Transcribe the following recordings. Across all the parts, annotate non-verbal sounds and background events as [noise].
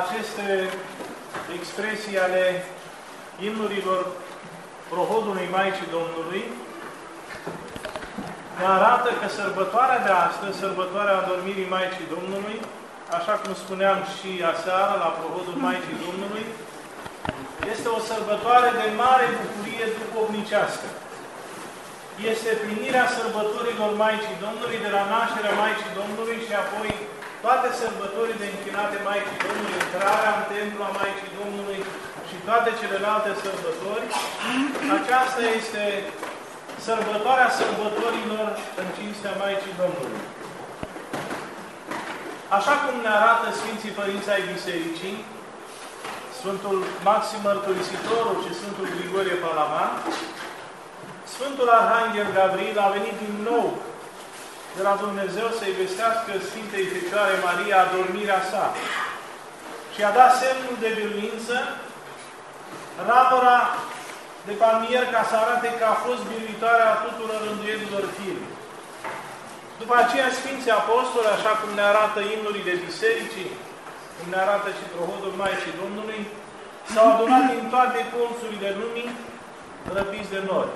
aceste expresii ale imnurilor prohodului Maicii Domnului ne arată că sărbătoarea de astăzi, sărbătoarea adormirii Maicii Domnului, așa cum spuneam și aseară la prohodul Maicii Domnului, este o sărbătoare de mare bucurie duhovnicească. Este primirea sărbătorilor Maicii Domnului, de la nașterea Maicii Domnului și apoi toate sărbătorile închinate Maicii Domnului, intrarea în templu a Maicii Domnului și toate celelalte sărbători, aceasta este sărbătoarea sărbătorilor în cinstea Maicii Domnului. Așa cum ne arată Sfinții Părinți ai Bisericii, Sfântul Maxim Mărturisitorul și Sfântul Grigorie Palaman, Sfântul Arhanghel Gabriel a venit din nou de la Dumnezeu să-i vestească Sfintei Fecioare Maria adormirea sa și a dat semnul de biruință ramura de palmier ca să arate că a fost biruitoarea tuturor rânduierilor firii. După aceea Sfinții Apostoli, așa cum ne arată imnurile bisericii, cum ne arată și prohodul Maicii Domnului, s-au adunat din toate colțurile lumii răpiți de nori.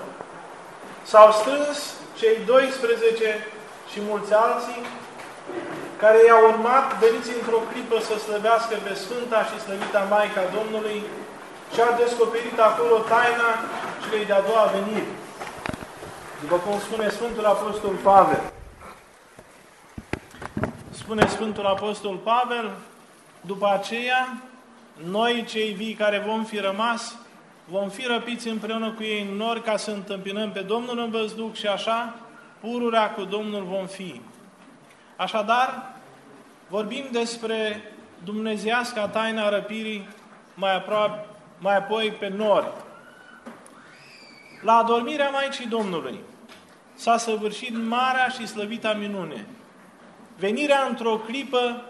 S-au strâns cei 12 și mulți alții care i-au urmat, veniți într-o clipă să slăvească pe Sfânta și Slăvita Maica Domnului și a descoperit acolo taina celei de-a doua veniri. După cum spune Sfântul Apostol Pavel. Spune Sfântul Apostol Pavel, după aceea, noi cei vii care vom fi rămas, vom fi răpiți împreună cu ei în nori ca să întâmpinăm pe Domnul în văzduc și așa, pururea cu Domnul vom fi. Așadar, vorbim despre dumnezeiasca taina răpirii mai, aproape, mai apoi pe nori. La adormirea Maicii Domnului s-a săvârșit marea și slăvita minune. Venirea într-o clipă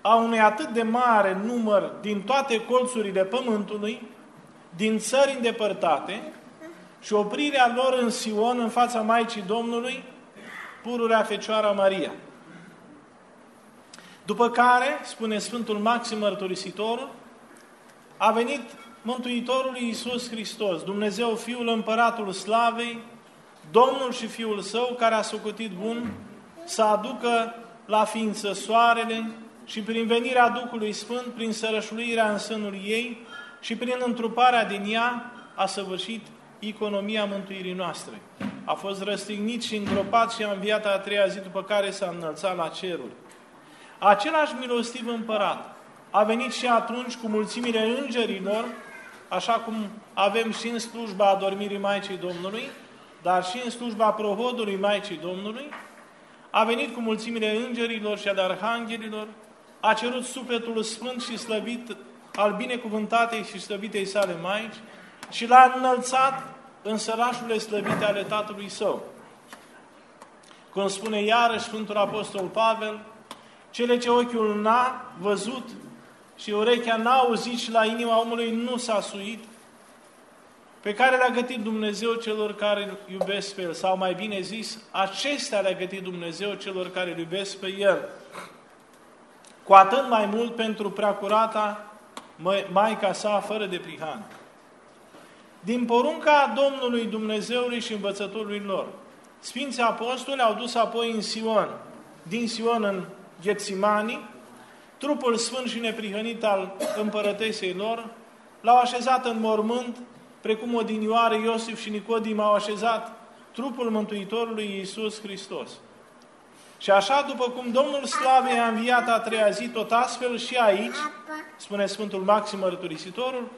a unui atât de mare număr din toate colțurile pământului, din țări îndepărtate, și oprirea lor în Sion, în fața Maicii Domnului, pururea Fecioara Maria. După care, spune Sfântul Maxim Mărturisitorul, a venit Mântuitorul Iisus Hristos, Dumnezeu Fiul Împăratul Slavei, Domnul și Fiul Său, care a socotit bun să aducă la ființă soarele și prin venirea Duhului Sfânt, prin sărășluirea în sânul ei și prin întruparea din ea, a săvârșit economia mântuirii noastre. A fost răstignit și îngropat și a înviat a treia zi după care s-a înălțat la ceruri. Același milostiv împărat a venit și atunci cu mulțimile îngerilor, așa cum avem și în slujba adormirii Maicii Domnului, dar și în slujba prohodului Maicii Domnului, a venit cu mulțimile îngerilor și a arhanghelilor, a cerut sufletul sfânt și slăvit al binecuvântatei și slăvitei sale Maici, și l-a înălțat în sărașurile slăvite ale Tatălui Său. Cum spune iarăși Sfântul Apostol Pavel, cele ce ochiul n-a văzut și urechea n-a auzit și la inima omului nu s-a suit, pe care le-a gătit Dumnezeu celor care îl iubesc pe El, sau mai bine zis, acestea le-a gătit Dumnezeu celor care îl iubesc pe El. Cu atât mai mult pentru preacurata Maica sa, fără de prihan din porunca Domnului Dumnezeului și învățătorului lor. Sfinții apostoli au dus apoi în Sion, din Sion în Ghețimani, trupul sfânt și neprihănit al împărătesei lor, l-au așezat în mormânt, precum odinioare Iosif și Nicodim au așezat trupul Mântuitorului Iisus Hristos. Și așa, după cum Domnul Slavei a înviat a treia zi, tot astfel și aici, spune Sfântul Maxim Mărturisitorul,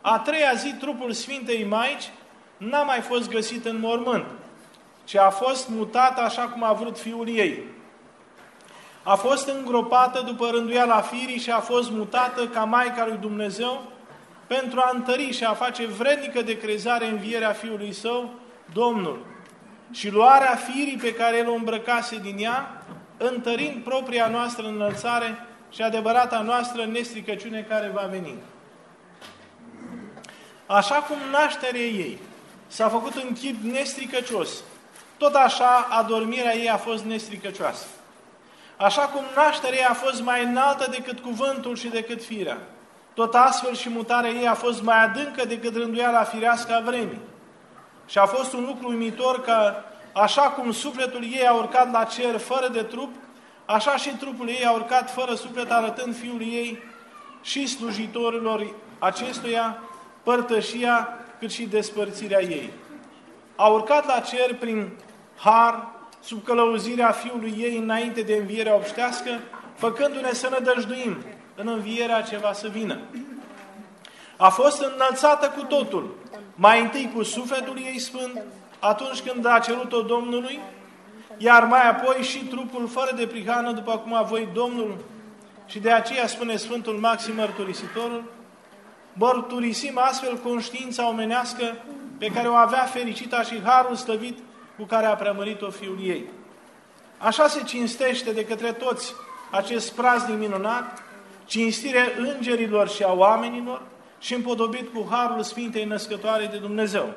a treia zi, trupul Sfintei Maici n-a mai fost găsit în mormânt, ci a fost mutat așa cum a vrut fiul ei. A fost îngropată după rânduiala firii și a fost mutată ca Maica lui Dumnezeu pentru a întări și a face vrednică de crezare învierea Fiului Său, Domnul, și luarea firii pe care El o îmbrăcase din ea, întărind propria noastră înălțare și adevărata noastră nestricăciune care va veni. Așa cum nașterea ei s-a făcut în chip nestricăcios, tot așa adormirea ei a fost nestricăcioasă. Așa cum nașterea ei a fost mai înaltă decât cuvântul și decât firea, tot astfel și mutarea ei a fost mai adâncă decât rânduiala firească a vremii. Și a fost un lucru uimitor că, așa cum sufletul ei a urcat la cer fără de trup, așa și trupul ei a urcat fără suflet, arătând Fiul ei și slujitorilor acestuia părtășia cât și despărțirea ei. A urcat la cer prin har, sub călăuzirea Fiului ei înainte de învierea obștească, făcându-ne să ne dăjduim în învierea ce va să vină. A fost înălțată cu totul, mai întâi cu sufletul ei sfânt, atunci când a cerut-o Domnului, iar mai apoi și trupul fără de prihană, după cum a voit Domnul, și de aceea spune Sfântul Maxim Mărturisitorul, mărturisim astfel conștiința omenească pe care o avea fericita și harul slăvit cu care a preamărit-o Fiul ei. Așa se cinstește de către toți acest praznic minunat, cinstire îngerilor și a oamenilor și împodobit cu harul Sfintei Născătoare de Dumnezeu.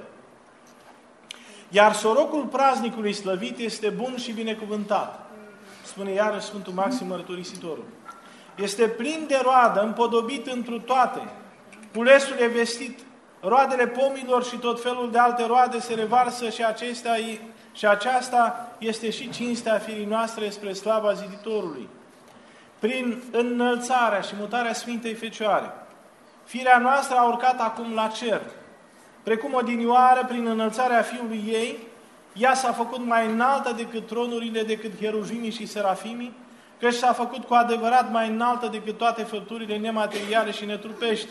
Iar sorocul praznicului slăvit este bun și binecuvântat, spune iarăși Sfântul Maxim Mărturisitorul. Este plin de roadă, împodobit întru toate. Pulesul e vestit, roadele pomilor și tot felul de alte roade se revarsă și, acestea, și aceasta este și cinstea firii noastre spre slava ziditorului. Prin înălțarea și mutarea Sfintei Fecioare, firea noastră a urcat acum la cer, precum o dinioară prin înălțarea Fiului ei, ea s-a făcut mai înaltă decât tronurile, decât heruvimii și serafimii, căci s-a făcut cu adevărat mai înaltă decât toate făpturile nemateriale și netrupești.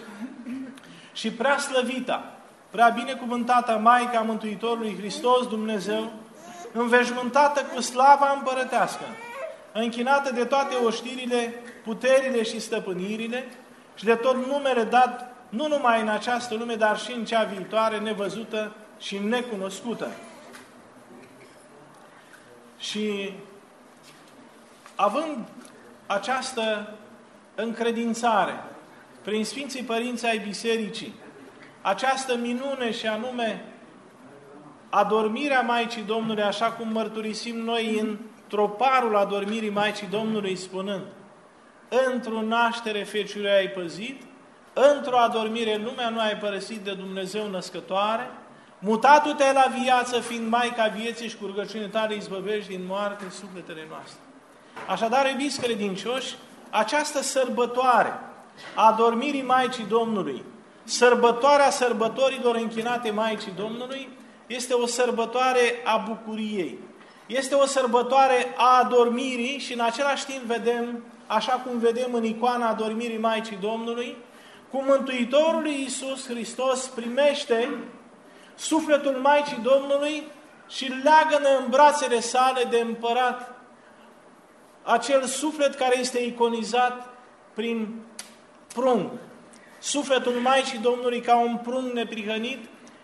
Și prea slăvita, prea binecuvântată Maica Mântuitorului Hristos Dumnezeu, înveșmântată cu slava împărătească, închinată de toate oștirile, puterile și stăpânirile și de tot numele dat nu numai în această lume, dar și în cea viitoare, nevăzută și necunoscută. Și având această încredințare prin Sfinții Părinți ai Bisericii, această minune și anume adormirea Maicii Domnului, așa cum mărturisim noi în troparul adormirii Maicii Domnului, spunând, într-o naștere feciurea ai păzit, într-o adormire lumea nu ai părăsit de Dumnezeu născătoare, mutatul-te la viață, fiind Maica vieții și cu rugăciune tale izbăvești din moarte sufletele noastre. Așadar, iubiți credincioși, această sărbătoare a adormirii Maicii Domnului, sărbătoarea sărbătorilor închinate Maicii Domnului, este o sărbătoare a bucuriei. Este o sărbătoare a adormirii și în același timp vedem, așa cum vedem în icoana adormirii Maicii Domnului, cum Mântuitorul Iisus Hristos primește sufletul Maicii Domnului și leagă în brațele sale de împărat acel suflet care este iconizat prin prunc. Sufletul Maicii Domnului ca un prunc neprihănit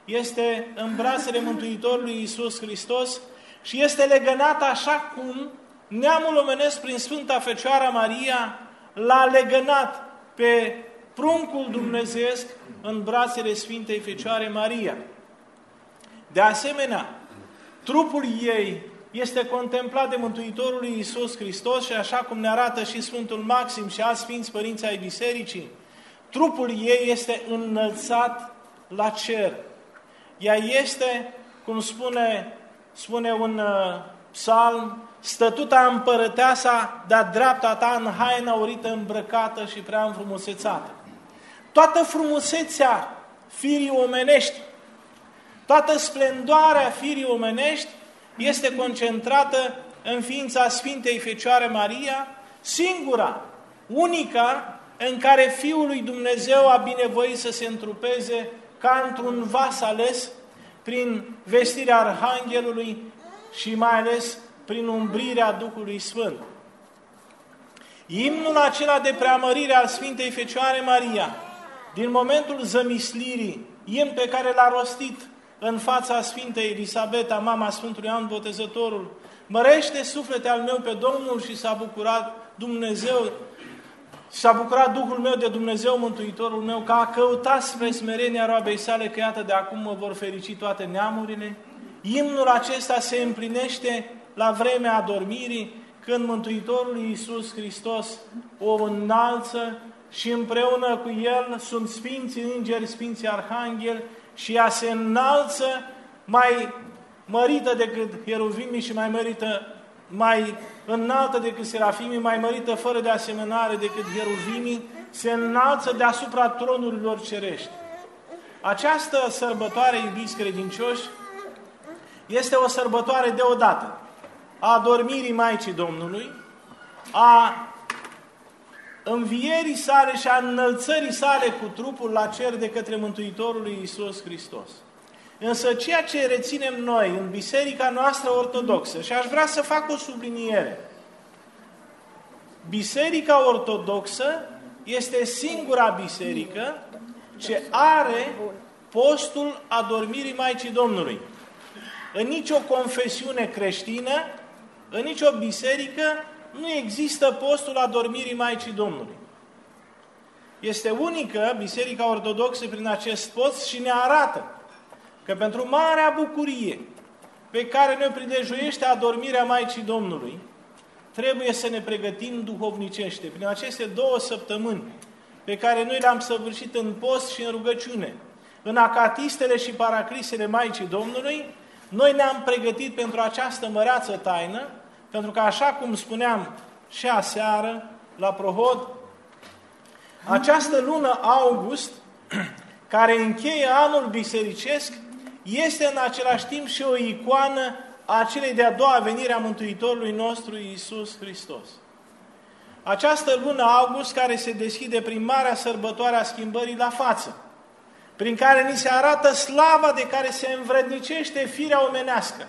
este în brațele Mântuitorului Iisus Hristos și este legănat așa cum neamul omenesc prin Sfânta Fecioara Maria l-a legănat pe pruncul dumnezeesc în brațele Sfintei Fecioare Maria. De asemenea, trupul ei este contemplat de Mântuitorul Iisus Hristos și așa cum ne arată și Sfântul Maxim și alți Sfinți Părinți ai Bisericii, trupul ei este înălțat la cer. Ea este, cum spune, spune un uh, psalm, stătuta împărăteasa de-a dreapta ta în haina urită îmbrăcată și prea înfrumusețată. Toată frumusețea firii omenești, toată splendoarea firii omenești este concentrată în ființa Sfintei Fecioare Maria, singura, unica, în care Fiul lui Dumnezeu a binevoit să se întrupeze ca într-un vas ales prin vestirea Arhanghelului și mai ales prin umbrirea Duhului Sfânt. Imnul acela de preamărire al Sfintei Fecioare Maria, din momentul zămislirii, imn pe care l-a rostit în fața Sfintei Elisabeta, mama Sfântului Ioan Botezătorul, mărește suflete al meu pe Domnul și s-a bucurat Dumnezeu, s-a bucurat Duhul meu de Dumnezeu, Mântuitorul meu, că a căutat spre smerenia roabei sale, că iată de acum mă vor ferici toate neamurile. Imnul acesta se împlinește la vremea adormirii, când Mântuitorul Iisus Hristos o înalță și împreună cu El sunt Sfinții Îngeri, Sfinții Arhangheli și ea se înalță mai mărită decât Heruvimii și mai mărită mai înaltă decât serafimii, mai mărită fără de asemănare decât Heruvimii, se înalță deasupra tronurilor cerești. Această sărbătoare, iubiți credincioși, este o sărbătoare deodată a adormirii Maicii Domnului, a învierii sale și a înălțării sale cu trupul la cer de către Mântuitorul lui Iisus Hristos. Însă ceea ce reținem noi în biserica noastră ortodoxă, și aș vrea să fac o subliniere, Biserica ortodoxă este singura biserică ce are postul adormirii Maicii Domnului. În nicio confesiune creștină, în nicio biserică, nu există postul adormirii Maicii Domnului. Este unică Biserica Ortodoxă prin acest post și ne arată că pentru marea bucurie pe care ne pridejuiește adormirea Maicii Domnului, trebuie să ne pregătim duhovnicește. Prin aceste două săptămâni pe care noi le-am săvârșit în post și în rugăciune, în acatistele și paracrisele Maicii Domnului, noi ne-am pregătit pentru această măreață taină, pentru că așa cum spuneam și aseară la Prohod, această lună august, [clears throat] care încheie anul bisericesc, este în același timp și o icoană a celei de-a doua venire a Mântuitorului nostru Iisus Hristos. Această lună august care se deschide prin marea sărbătoare a schimbării la față, prin care ni se arată slava de care se învrednicește firea omenească.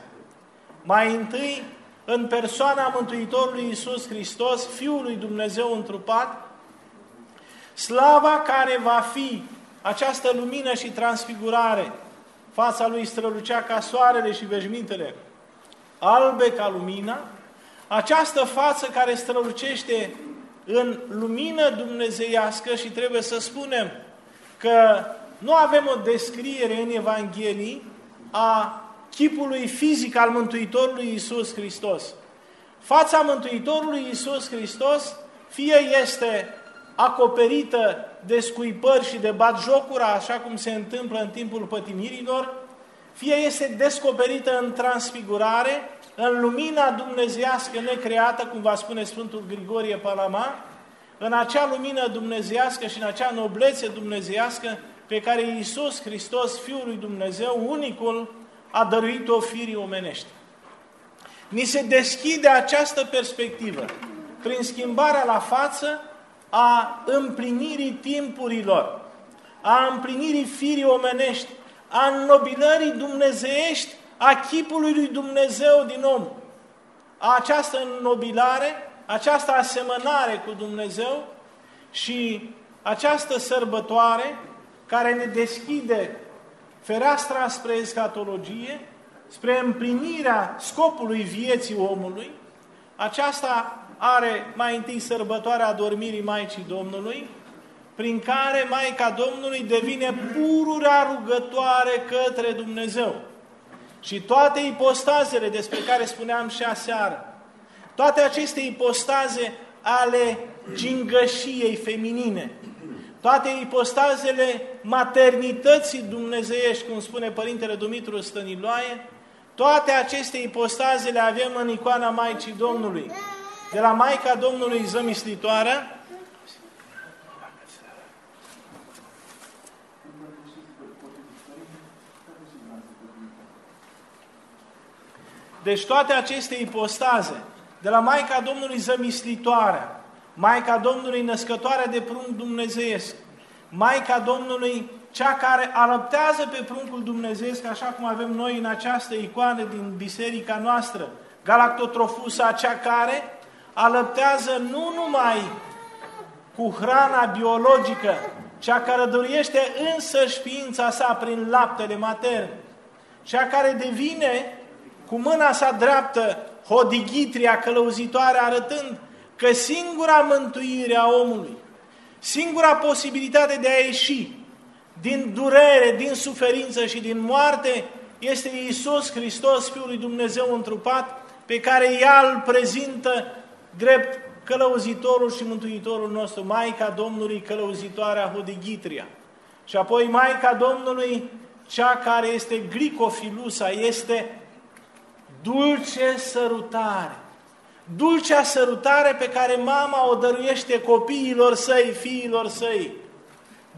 Mai întâi, în persoana Mântuitorului Iisus Hristos, Fiul lui Dumnezeu întrupat, slava care va fi această lumină și transfigurare, fața lui strălucea ca soarele și veșmintele, albe ca lumina, această față care strălucește în lumină dumnezeiască și trebuie să spunem că nu avem o descriere în Evanghelii a chipului fizic al Mântuitorului Isus Hristos. Fața Mântuitorului Isus Hristos fie este acoperită de scuipări și de batjocura, așa cum se întâmplă în timpul pătimirilor, fie este descoperită în transfigurare, în lumina dumnezească necreată, cum va spune Sfântul Grigorie Palama, în acea lumină dumnezească și în acea noblețe dumnezească pe care Iisus Hristos, Fiul lui Dumnezeu, unicul, a dăruit-o firii omenești. Ni se deschide această perspectivă prin schimbarea la față a împlinirii timpurilor, a împlinirii firii omenești, a înnobilării dumnezeiești a chipului lui Dumnezeu din om. Această înnobilare, această asemănare cu Dumnezeu și această sărbătoare care ne deschide fereastra spre escatologie, spre împlinirea scopului vieții omului, aceasta are mai întâi sărbătoarea dormirii Maicii Domnului, prin care Maica Domnului devine pururea rugătoare către Dumnezeu. Și toate ipostazele despre care spuneam și aseară, toate aceste ipostaze ale gingășiei feminine, toate ipostazele maternității dumnezeiești, cum spune Părintele Dumitru Stăniloae, toate aceste ipostaze le avem în icoana Maicii Domnului. De la Maica Domnului Zămislitoarea, Deci toate aceste ipostaze, de la Maica Domnului Zămislitoarea, Maica Domnului născătoarea de prunc dumnezeiesc, Maica Domnului cea care alăptează pe pruncul dumnezeiesc, așa cum avem noi în această icoană din biserica noastră, Galactotrofusa, cea care alăptează nu numai cu hrana biologică, cea care dăruiește însăși ființa sa prin laptele matern, cea care devine cu mâna sa dreaptă hodighitria călăuzitoare, arătând că singura mântuire a omului, singura posibilitate de a ieși din durere, din suferință și din moarte, este Iisus Hristos, Fiul lui Dumnezeu întrupat, pe care ea îl prezintă drept călăuzitorul și mântuitorul nostru, Maica Domnului călăuzitoarea Hudighitria. Și apoi Maica Domnului, cea care este glicofilusa, este dulce sărutare. Dulcea sărutare pe care mama o dăruiește copiilor săi, fiilor săi.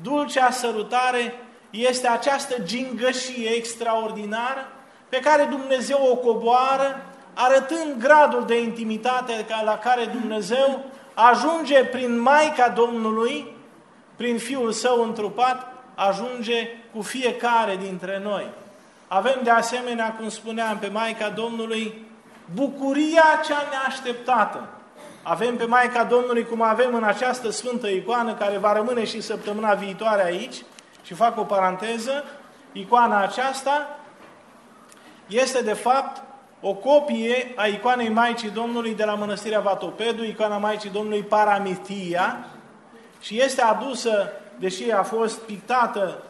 Dulcea sărutare este această gingășie extraordinară pe care Dumnezeu o coboară, arătând gradul de intimitate la care Dumnezeu ajunge prin Maica Domnului, prin Fiul Său întrupat, ajunge cu fiecare dintre noi. Avem de asemenea, cum spuneam, pe Maica Domnului, bucuria cea neașteptată. Avem pe Maica Domnului, cum avem în această sfântă icoană, care va rămâne și săptămâna viitoare aici, și fac o paranteză, icoana aceasta este de fapt o copie a icoanei Maicii Domnului de la Mănăstirea Vatopedu, icoana Maicii Domnului Paramitia, și este adusă, deși a fost pictată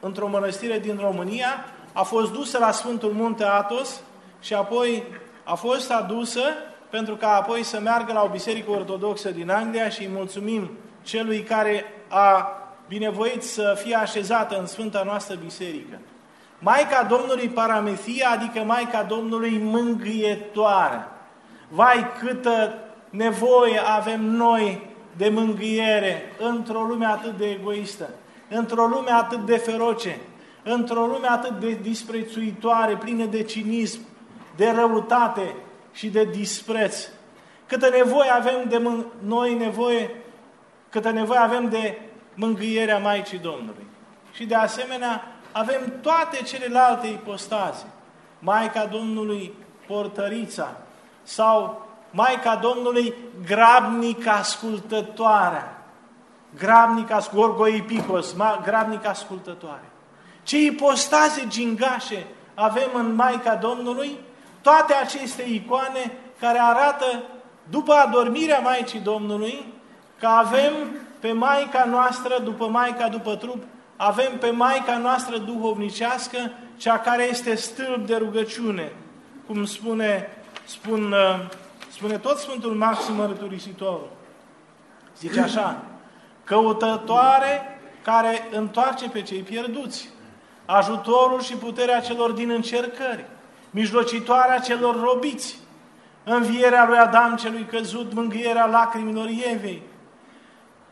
într-o mănăstire din România, a fost dusă la Sfântul Munte Atos și apoi a fost adusă pentru ca apoi să meargă la o biserică ortodoxă din Anglia și îi mulțumim celui care a binevoit să fie așezată în Sfânta noastră biserică. Maica Domnului Paramethia, adică Maica Domnului Mângâietoare. Vai câtă nevoie avem noi de mângâiere într-o lume atât de egoistă, într-o lume atât de feroce, într-o lume atât de disprețuitoare, plină de cinism, de răutate și de dispreț. Câtă nevoie avem de noi nevoie, câtă nevoie avem de mângâierea Maicii Domnului. Și de asemenea, avem toate celelalte ipostaze. Maica Domnului Portărița sau Maica Domnului grabnic ascultătoare. Grabnic ascultătoare, grabnic ascultătoare. Ce ipostaze gingașe avem în Maica Domnului? Toate aceste icoane care arată, după adormirea Maicii Domnului, că avem pe Maica noastră, după Maica, după trup, avem pe Maica noastră duhovnicească, cea care este stâlp de rugăciune, cum spune, spun, uh, spune tot Sfântul Maxim Mărturisitorul. Zice așa, căutătoare care întoarce pe cei pierduți, ajutorul și puterea celor din încercări, mijlocitoarea celor robiți, învierea lui Adam celui căzut, mângâierea lacrimilor Evei,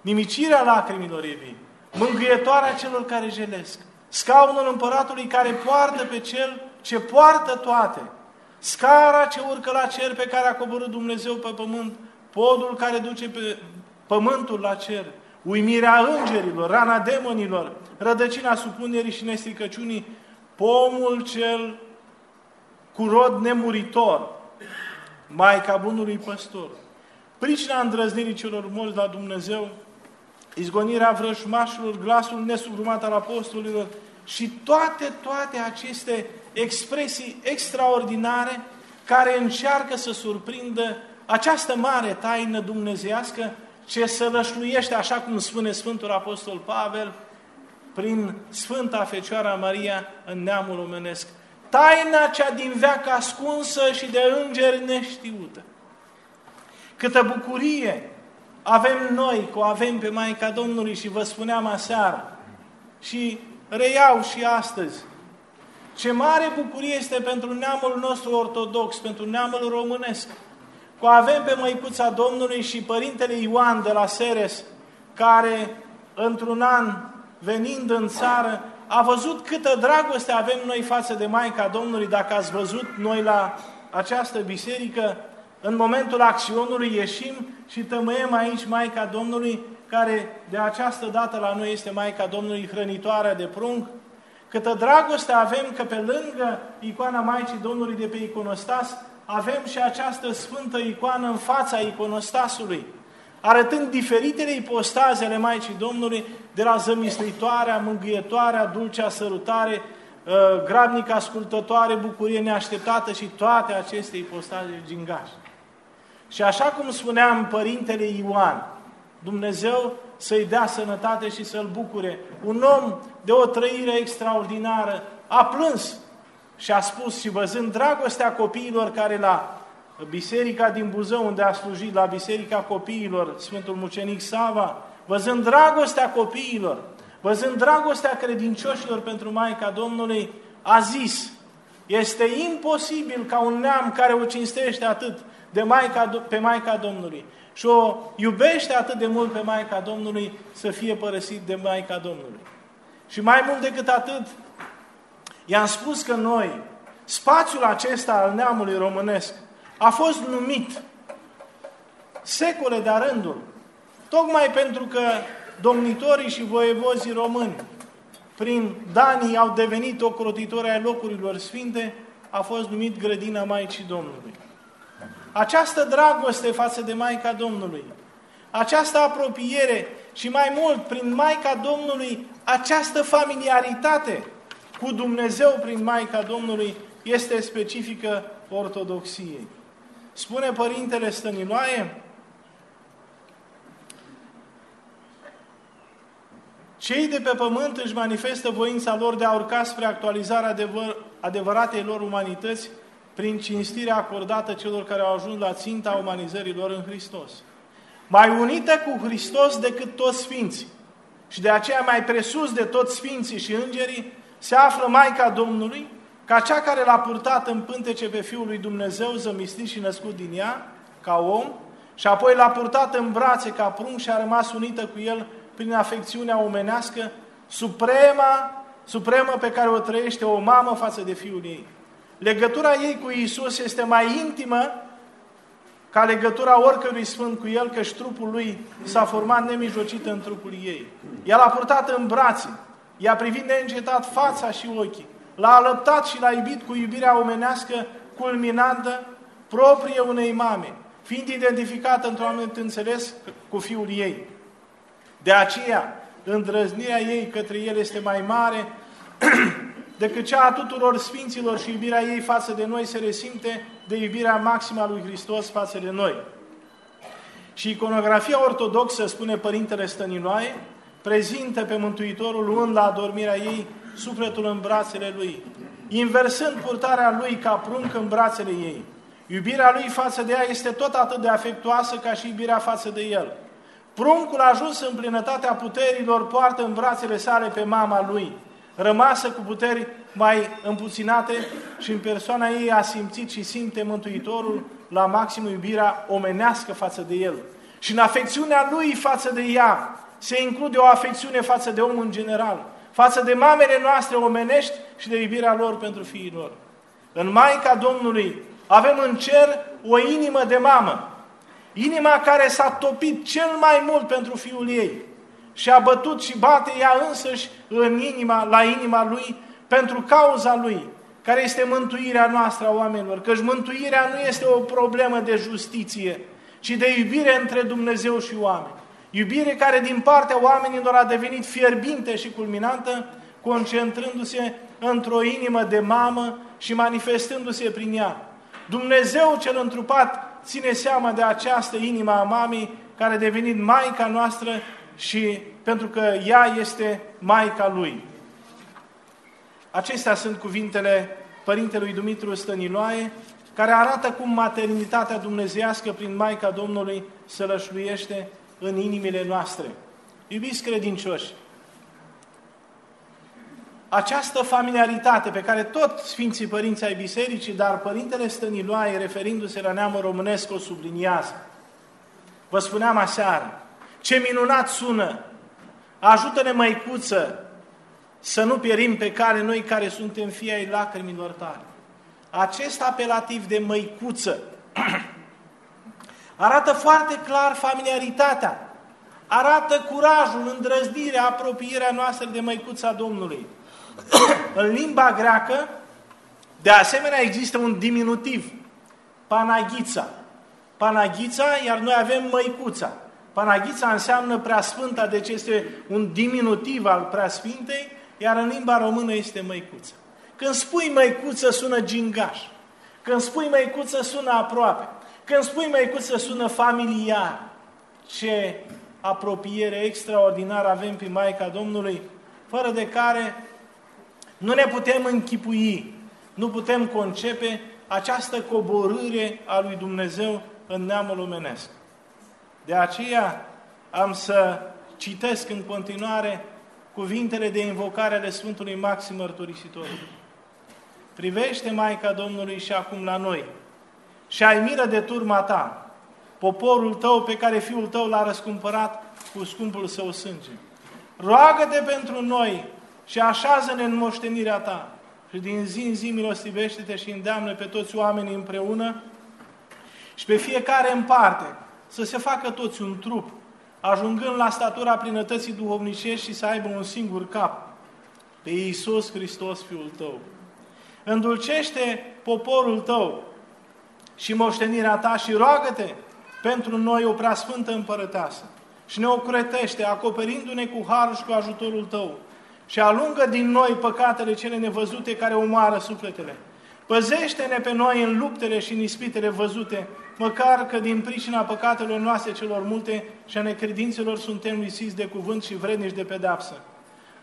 nimicirea lacrimilor Evei, mângâietoarea celor care jelesc, scaunul împăratului care poartă pe cel ce poartă toate, scara ce urcă la cer pe care a coborât Dumnezeu pe pământ, podul care duce pe pământul la cer, uimirea îngerilor, rana demonilor, rădăcina supunerii și nestricăciunii, pomul cel cu rod nemuritor, Maica Bunului Păstor, pricina îndrăznirii celor mulți la Dumnezeu, izgonirea vrășmașilor, glasul nesugrumat al apostolilor și toate, toate aceste expresii extraordinare care încearcă să surprindă această mare taină dumnezească ce sălășluiește, așa cum spune Sfântul Apostol Pavel, prin Sfânta Fecioara Maria în neamul omenesc. Taina cea din veac ascunsă și de îngeri neștiută. Câtă bucurie avem noi, că o avem pe Maica Domnului și vă spuneam aseară și reiau și astăzi. Ce mare bucurie este pentru neamul nostru ortodox, pentru neamul românesc, că avem pe Măicuța Domnului și Părintele Ioan de la Seres, care într-un an, venind în țară, a văzut câtă dragoste avem noi față de Maica Domnului, dacă ați văzut noi la această biserică, în momentul acțiunului ieșim și tămăiem aici Maica Domnului, care de această dată la noi este Maica Domnului hrănitoarea de prunc. Câtă dragoste avem că pe lângă icoana Maicii Domnului de pe iconostas, avem și această sfântă icoană în fața iconostasului, arătând diferitele ipostaze ale Maicii Domnului, de la zămislitoarea, mângâietoarea, dulcea sărutare, ă, grabnică ascultătoare, bucurie neașteptată și toate aceste ipostaze gingași. Și așa cum spuneam Părintele Ioan, Dumnezeu să-i dea sănătate și să-l bucure. Un om de o trăire extraordinară a plâns și a spus și văzând dragostea copiilor care l-a biserica din Buzău, unde a slujit, la biserica copiilor, Sfântul Mucenic Sava, văzând dragostea copiilor, văzând dragostea credincioșilor pentru Maica Domnului, a zis, este imposibil ca un neam care o cinstește atât de Maica, pe Maica Domnului și o iubește atât de mult pe Maica Domnului să fie părăsit de Maica Domnului. Și mai mult decât atât, i-am spus că noi, spațiul acesta al neamului românesc, a fost numit secole de rândul, tocmai pentru că domnitorii și voievozii români, prin Danii, au devenit ocrotitori ai locurilor sfinte, a fost numit grădina Maicii Domnului. Această dragoste față de Maica Domnului, această apropiere și mai mult, prin Maica Domnului, această familiaritate cu Dumnezeu prin Maica Domnului este specifică ortodoxiei. Spune Părintele Stăniloae, Cei de pe pământ își manifestă voința lor de a urca spre actualizarea adevăr, adevăratei lor umanități prin cinstirea acordată celor care au ajuns la ținta umanizării lor în Hristos. Mai unită cu Hristos decât toți sfinții și de aceea mai presus de toți sfinții și îngerii se află Maica Domnului, ca cea care l-a purtat în pântece pe Fiul lui Dumnezeu, zămislit și născut din ea, ca om, și apoi l-a purtat în brațe ca prunc și a rămas unită cu el prin afecțiunea omenească, suprema, supremă pe care o trăiește o mamă față de Fiul ei. Legătura ei cu Isus este mai intimă ca legătura oricărui sfânt cu el, căci trupul lui s-a format nemijlocit în trupul ei. El a purtat în brațe, i-a privit neîncetat fața și ochii, l-a alăptat și l-a iubit cu iubirea omenească culminantă proprie unei mame, fiind identificată într-un anumit înțeles cu fiul ei. De aceea, îndrăznirea ei către el este mai mare [clears throat] decât cea a tuturor sfinților și iubirea ei față de noi se resimte de iubirea maximă a lui Hristos față de noi. Și iconografia ortodoxă, spune Părintele Stăniloae, prezintă pe Mântuitorul luând la adormirea ei sufletul în brațele lui, inversând purtarea lui ca prunc în brațele ei. Iubirea lui față de ea este tot atât de afectuoasă ca și iubirea față de el. Pruncul a ajuns în plinătatea puterilor, poartă în brațele sale pe mama lui, rămasă cu puteri mai împuținate și în persoana ei a simțit și simte Mântuitorul la maxim iubirea omenească față de el. Și în afecțiunea lui față de ea se include o afecțiune față de om în general, față de mamele noastre omenești și de iubirea lor pentru fiii lor. În Maica Domnului avem în cer o inimă de mamă, Inima care s-a topit cel mai mult pentru fiul ei și a bătut și bate ea însăși în inima, la inima lui pentru cauza lui, care este mântuirea noastră a oamenilor. Căci mântuirea nu este o problemă de justiție, ci de iubire între Dumnezeu și oameni. Iubire care din partea oamenilor a devenit fierbinte și culminantă, concentrându-se într-o inimă de mamă și manifestându-se prin ea. Dumnezeu cel întrupat ține seama de această inimă a mamei care a devenit Maica noastră și pentru că ea este Maica Lui. Acestea sunt cuvintele Părintelui Dumitru Stăniloae, care arată cum maternitatea dumnezească prin Maica Domnului se lășluiește în inimile noastre. Iubiți credincioși, această familiaritate pe care tot Sfinții Părinți ai Bisericii, dar Părintele Stăniloae, referindu-se la neamul românesc, o subliniază. Vă spuneam aseară, ce minunat sună! Ajută-ne, măicuță, să nu pierim pe care noi care suntem fii ai lacrimilor tale. Acest apelativ de măicuță [clears throat] arată foarte clar familiaritatea, arată curajul, îndrăznirea, apropierea noastră de măicuța Domnului. [coughs] în limba greacă, de asemenea, există un diminutiv, panaghița. Panaghița, iar noi avem măicuța. Panaghița înseamnă preasfânta, deci este un diminutiv al preasfintei, iar în limba română este măicuță. Când spui măicuță, sună gingaș. Când spui măicuță, sună aproape. Când spui măicuță, sună familiar. Ce apropiere extraordinară avem pe Maica Domnului, fără de care nu ne putem închipui, nu putem concepe această coborâre a lui Dumnezeu în neamul omenesc. De aceea am să citesc în continuare cuvintele de invocare ale Sfântului Maxim Mărturisitorului. Privește Maica Domnului și acum la noi și ai miră de turma ta, poporul tău pe care Fiul tău l-a răscumpărat cu scumpul său sânge. Roagă-te pentru noi și așează-ne în moștenirea ta și din zi în zi milostivește-te și îndeamnă pe toți oamenii împreună și pe fiecare în parte să se facă toți un trup, ajungând la statura plinătății duhovnicești și să aibă un singur cap, pe Iisus Hristos, Fiul tău. Îndulcește poporul tău și moștenirea ta și roagă-te pentru noi o preasfântă împărăteasă și ne ocretește, acoperindu-ne cu harul și cu ajutorul tău și alungă din noi păcatele cele nevăzute care omoară sufletele. Păzește-ne pe noi în luptele și în ispitele văzute, măcar că din pricina păcatelor noastre celor multe și a necredințelor suntem lisiți de cuvânt și vrednici de pedapsă.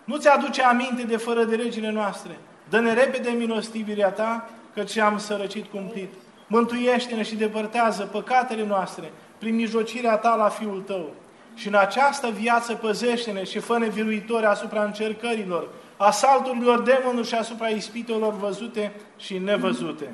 Nu-ți aduce aminte de fără de regile noastre. Dă-ne repede milostivirea ta, căci am sărăcit cumplit. Mântuiește-ne și depărtează păcatele noastre prin mijlocirea ta la Fiul tău. Și în această viață păzește-ne și fă viruitori asupra încercărilor, asalturilor demonului și asupra ispitelor văzute și nevăzute.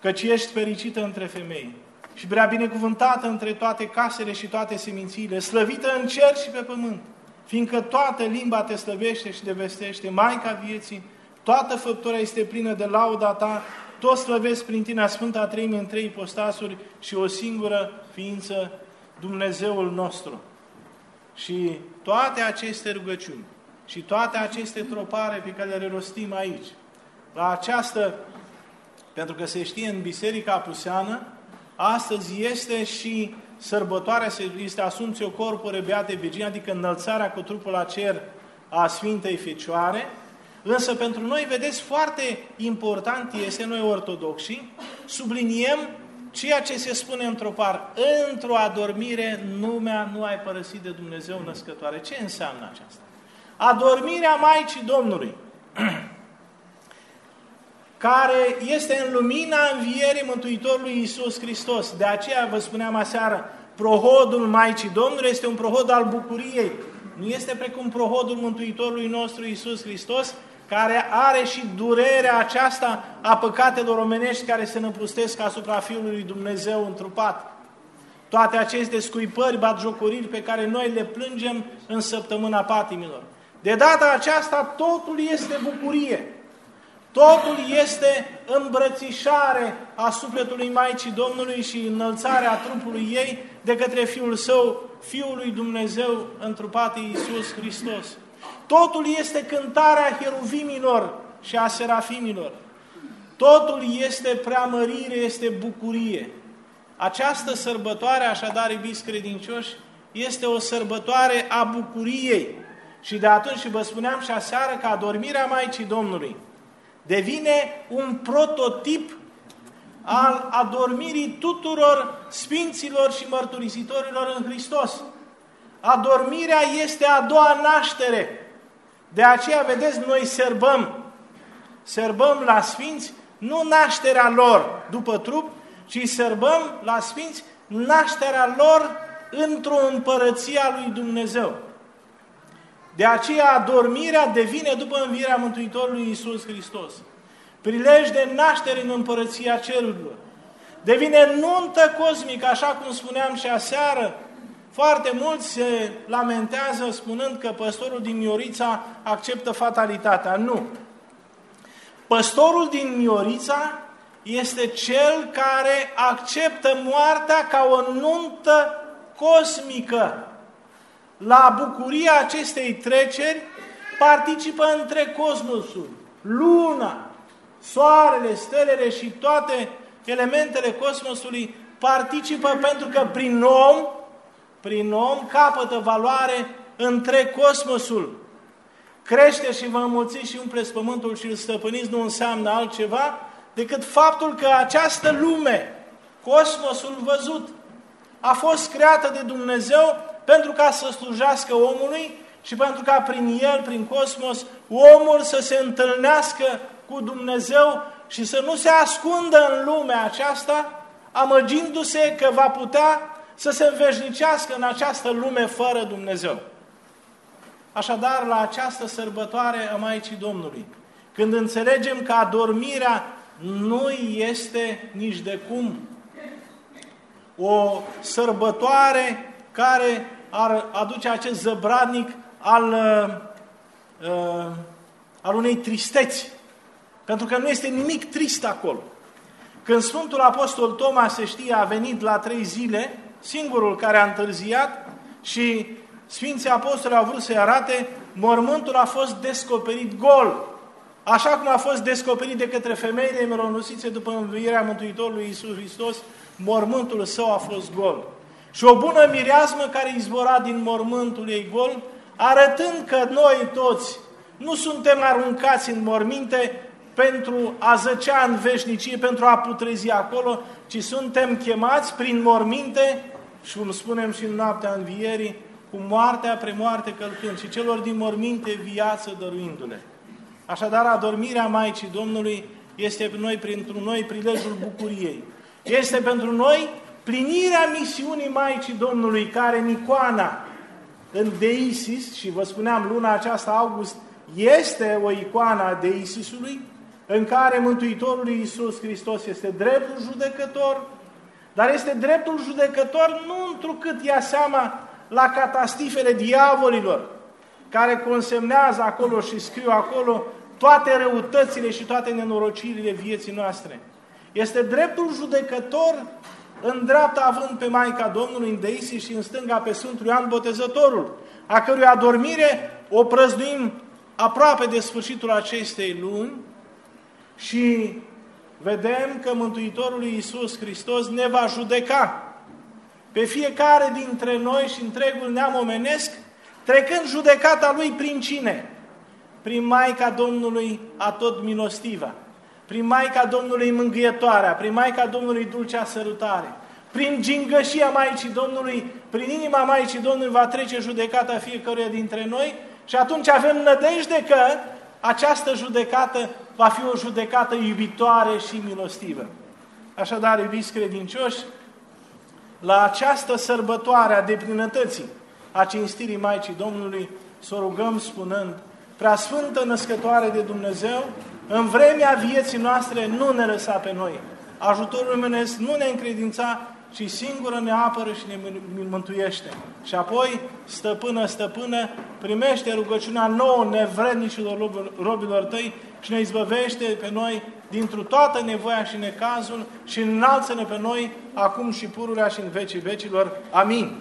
Căci ești fericită între femei și prea binecuvântată între toate casele și toate semințiile, slăvită în cer și pe pământ, fiindcă toată limba te slăvește și te vestește, Maica vieții, toată făptura este plină de lauda ta, toți slăvesc prin tine Sfânta Treime în trei postasuri și o singură ființă, Dumnezeul nostru. Și toate aceste rugăciuni și toate aceste tropare pe care le rostim aici, la această, pentru că se știe în Biserica Apuseană, astăzi este și sărbătoarea, este Asumțio Corpore Beate Virgin, adică înălțarea cu trupul la cer a Sfintei Fecioare, Însă pentru noi, vedeți, foarte important este, noi ortodoxi, subliniem ceea ce se spune într-o par, într-o adormire, numea nu ai părăsit de Dumnezeu născătoare. Ce înseamnă aceasta? Adormirea Maicii Domnului, [clears throat] care este în lumina învierii Mântuitorului Iisus Hristos. De aceea vă spuneam aseară, prohodul Maicii Domnului este un prohod al bucuriei. Nu este precum prohodul Mântuitorului nostru Iisus Hristos, care are și durerea aceasta a păcatelor omenești care se năpustesc asupra Fiului lui Dumnezeu întrupat. Toate aceste scuipări, batjocoriri pe care noi le plângem în săptămâna patimilor. De data aceasta totul este bucurie. Totul este îmbrățișare a sufletului Maicii Domnului și înălțarea trupului ei de către Fiul Său, Fiul lui Dumnezeu întrupat Iisus Hristos. Totul este cântarea heruvimilor și a serafimilor. Totul este preamărire, este bucurie. Această sărbătoare, așadar, iubiți credincioși, este o sărbătoare a bucuriei. Și de atunci, și vă spuneam și aseară, că adormirea Maicii Domnului devine un prototip al adormirii tuturor sfinților și mărturisitorilor în Hristos. Adormirea este a doua naștere de aceea, vedeți, noi serbăm, serbăm la Sfinți nu nașterea lor după trup, ci serbăm la Sfinți nașterea lor într-o împărăție a lui Dumnezeu. De aceea adormirea devine după învierea Mântuitorului Iisus Hristos. Prilej de naștere în împărăția cerurilor. Devine nuntă cosmică, așa cum spuneam și aseară, foarte mulți se lamentează spunând că păstorul din Miorița acceptă fatalitatea. Nu. Păstorul din Miorița este cel care acceptă moartea ca o nuntă cosmică. La bucuria acestei treceri participă între cosmosul, luna, soarele, stelele și toate elementele cosmosului participă pentru că prin om prin om capătă valoare între cosmosul. Crește și vă înmulțiți și umpleți pământul și îl stăpâniți nu înseamnă altceva decât faptul că această lume, cosmosul văzut, a fost creată de Dumnezeu pentru ca să slujească omului și pentru ca prin el, prin cosmos, omul să se întâlnească cu Dumnezeu și să nu se ascundă în lumea aceasta, amăgindu-se că va putea să se înveșnicească în această lume fără Dumnezeu. Așadar, la această sărbătoare a Maicii Domnului, când înțelegem că adormirea nu este nici de cum o sărbătoare care ar aduce acest zăbradnic al, uh, uh, al unei tristeți. Pentru că nu este nimic trist acolo. Când Sfântul Apostol Toma, se știe, a venit la trei zile, singurul care a întârziat și Sfinții Apostoli au vrut să-i arate, mormântul a fost descoperit gol. Așa cum a fost descoperit de către femeile mironosițe după învierea Mântuitorului Iisus Hristos, mormântul său a fost gol. Și o bună mireasmă care izvora din mormântul ei gol, arătând că noi toți nu suntem aruncați în morminte pentru a zăcea în veșnicie, pentru a putrezi acolo, ci suntem chemați prin morminte, și cum spunem și în noaptea învierii, cu moartea premoarte călcând și celor din morminte viață dăruindu-le. Așadar, adormirea Maicii Domnului este pentru noi, pentru noi prilejul bucuriei. Este pentru noi plinirea misiunii Maicii Domnului, care în icoana, în Deisis, și vă spuneam luna aceasta, august, este o icoană a Deisisului, în care Mântuitorul Iisus Hristos este dreptul judecător, dar este dreptul judecător nu întrucât ia seama la catastifele diavolilor, care consemnează acolo și scriu acolo toate răutățile și toate nenorocirile vieții noastre. Este dreptul judecător în dreapta având pe Maica Domnului în Deisi și în stânga pe Sfântul Ioan Botezătorul, a cărui adormire o prăznuim aproape de sfârșitul acestei luni și vedem că Mântuitorul Iisus Hristos ne va judeca pe fiecare dintre noi și întregul neam omenesc, trecând judecata Lui prin cine? Prin Maica Domnului a tot milostiva, prin Maica Domnului mângâietoarea, prin Maica Domnului dulcea sărutare, prin gingășia Maicii Domnului, prin inima Maicii Domnului va trece judecata fiecăruia dintre noi și atunci avem nădejde că această judecată va fi o judecată iubitoare și milostivă. Așadar, iubiți credincioși, la această sărbătoare a deplinătății a cinstirii Maicii Domnului, să o rugăm spunând, Prea Sfântă Născătoare de Dumnezeu, în vremea vieții noastre nu ne lăsa pe noi. Ajutorul Dumnezeu nu ne încredința, ci singură ne apără și ne mântuiește. Și apoi, stăpână, stăpână, primește rugăciunea nouă nevrednicilor robilor tăi și ne izbăvește pe noi dintr-o toată nevoia și necazul și înalță-ne pe noi acum și pururea și în vecii vecilor. Amin.